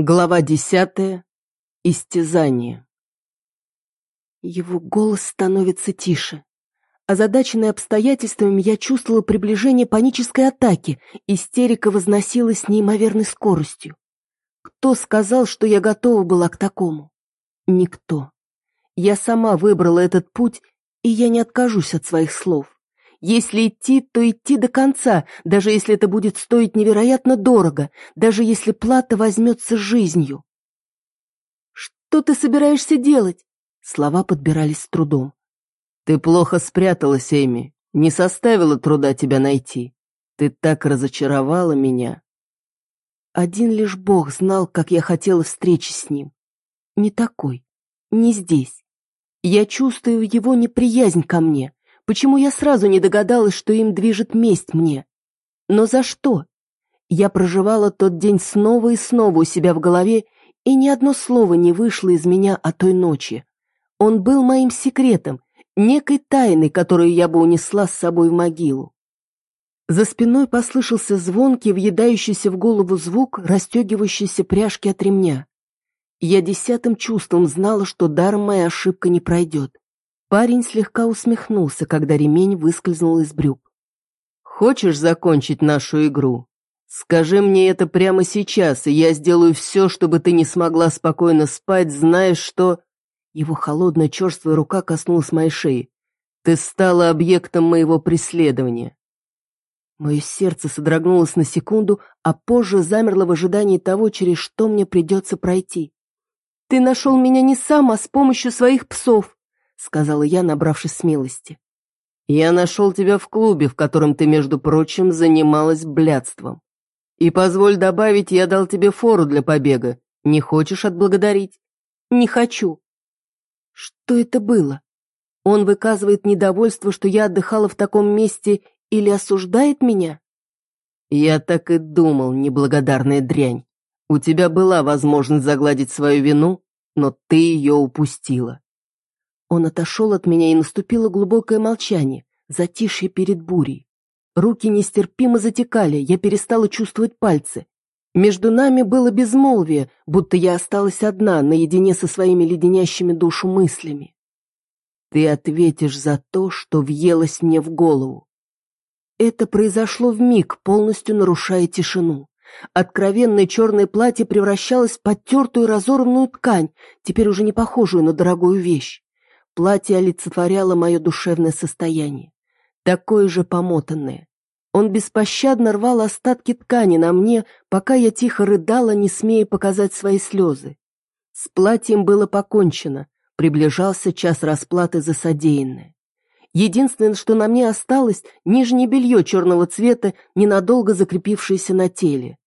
Глава десятая. Истязание. Его голос становится тише. Озадаченная обстоятельствами, я чувствовала приближение панической атаки, истерика возносилась с неимоверной скоростью. Кто сказал, что я готова была к такому? Никто. Я сама выбрала этот путь, и я не откажусь от своих слов. Если идти, то идти до конца, даже если это будет стоить невероятно дорого, даже если плата возьмется жизнью. «Что ты собираешься делать?» Слова подбирались с трудом. «Ты плохо спряталась, Эми. Не составило труда тебя найти. Ты так разочаровала меня». Один лишь Бог знал, как я хотела встречи с ним. Не такой, не здесь. Я чувствую его неприязнь ко мне, Почему я сразу не догадалась, что им движет месть мне? Но за что? Я проживала тот день снова и снова у себя в голове, и ни одно слово не вышло из меня о той ночи. Он был моим секретом, некой тайной, которую я бы унесла с собой в могилу. За спиной послышался звонкий, въедающийся в голову звук, расстегивающейся пряжки от ремня. Я десятым чувством знала, что даром моя ошибка не пройдет. Парень слегка усмехнулся, когда ремень выскользнул из брюк. «Хочешь закончить нашу игру? Скажи мне это прямо сейчас, и я сделаю все, чтобы ты не смогла спокойно спать, зная, что...» Его холодная черствая рука коснулась моей шеи. «Ты стала объектом моего преследования». Мое сердце содрогнулось на секунду, а позже замерло в ожидании того, через что мне придется пройти. «Ты нашел меня не сам, а с помощью своих псов. — сказала я, набравшись смелости. «Я нашел тебя в клубе, в котором ты, между прочим, занималась блядством. И позволь добавить, я дал тебе фору для побега. Не хочешь отблагодарить?» «Не хочу». «Что это было? Он выказывает недовольство, что я отдыхала в таком месте или осуждает меня?» «Я так и думал, неблагодарная дрянь. У тебя была возможность загладить свою вину, но ты ее упустила. Он отошел от меня, и наступило глубокое молчание, затишье перед бурей. Руки нестерпимо затекали, я перестала чувствовать пальцы. Между нами было безмолвие, будто я осталась одна, наедине со своими леденящими душу мыслями. Ты ответишь за то, что въелось мне в голову. Это произошло в миг, полностью нарушая тишину. Откровенное черное платье превращалось в потертую разорванную ткань, теперь уже не похожую на дорогую вещь. Платье олицетворяло мое душевное состояние, такое же помотанное. Он беспощадно рвал остатки ткани на мне, пока я тихо рыдала, не смея показать свои слезы. С платьем было покончено, приближался час расплаты за содеянное. Единственное, что на мне осталось, нижнее белье черного цвета, ненадолго закрепившееся на теле.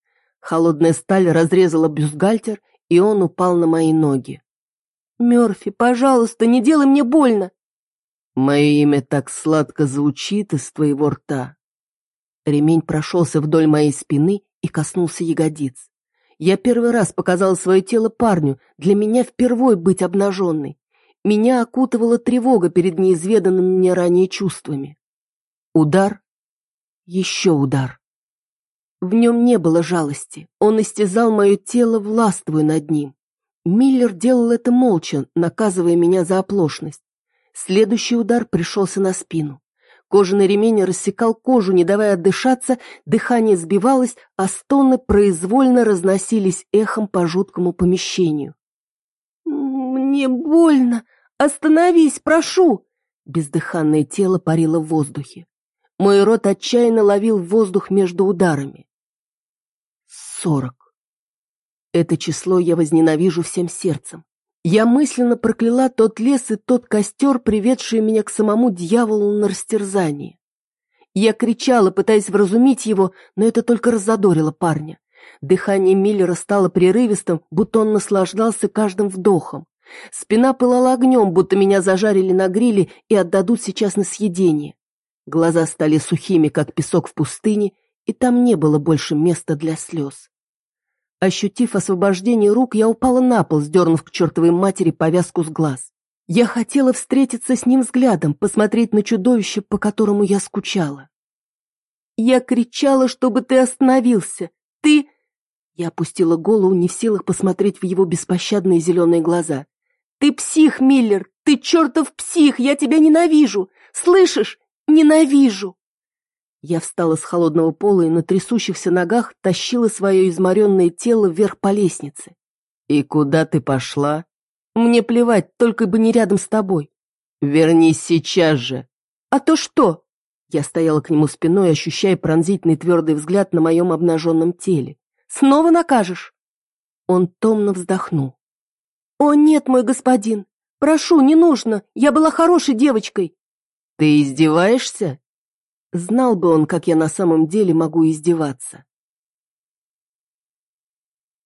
Холодная сталь разрезала бюстгальтер, и он упал на мои ноги. «Мёрфи, пожалуйста, не делай мне больно!» «Мое имя так сладко звучит из твоего рта!» Ремень прошелся вдоль моей спины и коснулся ягодиц. Я первый раз показала свое тело парню, для меня впервой быть обнаженной. Меня окутывала тревога перед неизведанными мне ранее чувствами. Удар. Еще удар. В нем не было жалости. Он истязал мое тело, властвуя над ним. Миллер делал это молча, наказывая меня за оплошность. Следующий удар пришелся на спину. Кожаный ремень рассекал кожу, не давая отдышаться, дыхание сбивалось, а стоны произвольно разносились эхом по жуткому помещению. «Мне больно! Остановись, прошу!» Бездыханное тело парило в воздухе. Мой рот отчаянно ловил воздух между ударами. Сорок. Это число я возненавижу всем сердцем. Я мысленно прокляла тот лес и тот костер, приведший меня к самому дьяволу на растерзание. Я кричала, пытаясь вразумить его, но это только раззадорило парня. Дыхание Миллера стало прерывистым, будто он наслаждался каждым вдохом. Спина пылала огнем, будто меня зажарили на гриле и отдадут сейчас на съедение. Глаза стали сухими, как песок в пустыне, и там не было больше места для слез. Ощутив освобождение рук, я упала на пол, сдернув к чертовой матери повязку с глаз. Я хотела встретиться с ним взглядом, посмотреть на чудовище, по которому я скучала. Я кричала, чтобы ты остановился. Ты... Я опустила голову, не в силах посмотреть в его беспощадные зеленые глаза. «Ты псих, Миллер! Ты чертов псих! Я тебя ненавижу! Слышишь? Ненавижу!» Я встала с холодного пола и на трясущихся ногах тащила свое изморенное тело вверх по лестнице. «И куда ты пошла?» «Мне плевать, только бы не рядом с тобой». «Вернись сейчас же!» «А то что?» Я стояла к нему спиной, ощущая пронзительный твердый взгляд на моем обнаженном теле. «Снова накажешь?» Он томно вздохнул. «О, нет, мой господин! Прошу, не нужно! Я была хорошей девочкой!» «Ты издеваешься?» Знал бы он, как я на самом деле могу издеваться.